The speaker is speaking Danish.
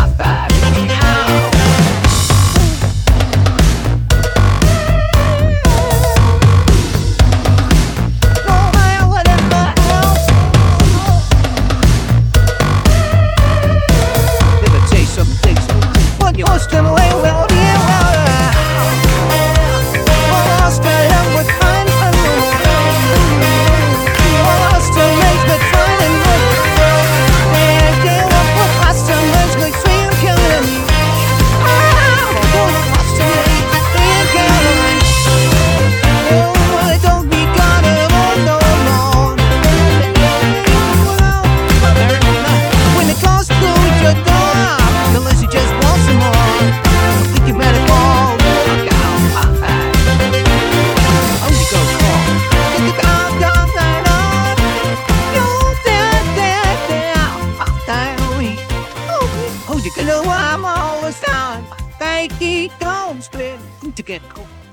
I You know I'm always down.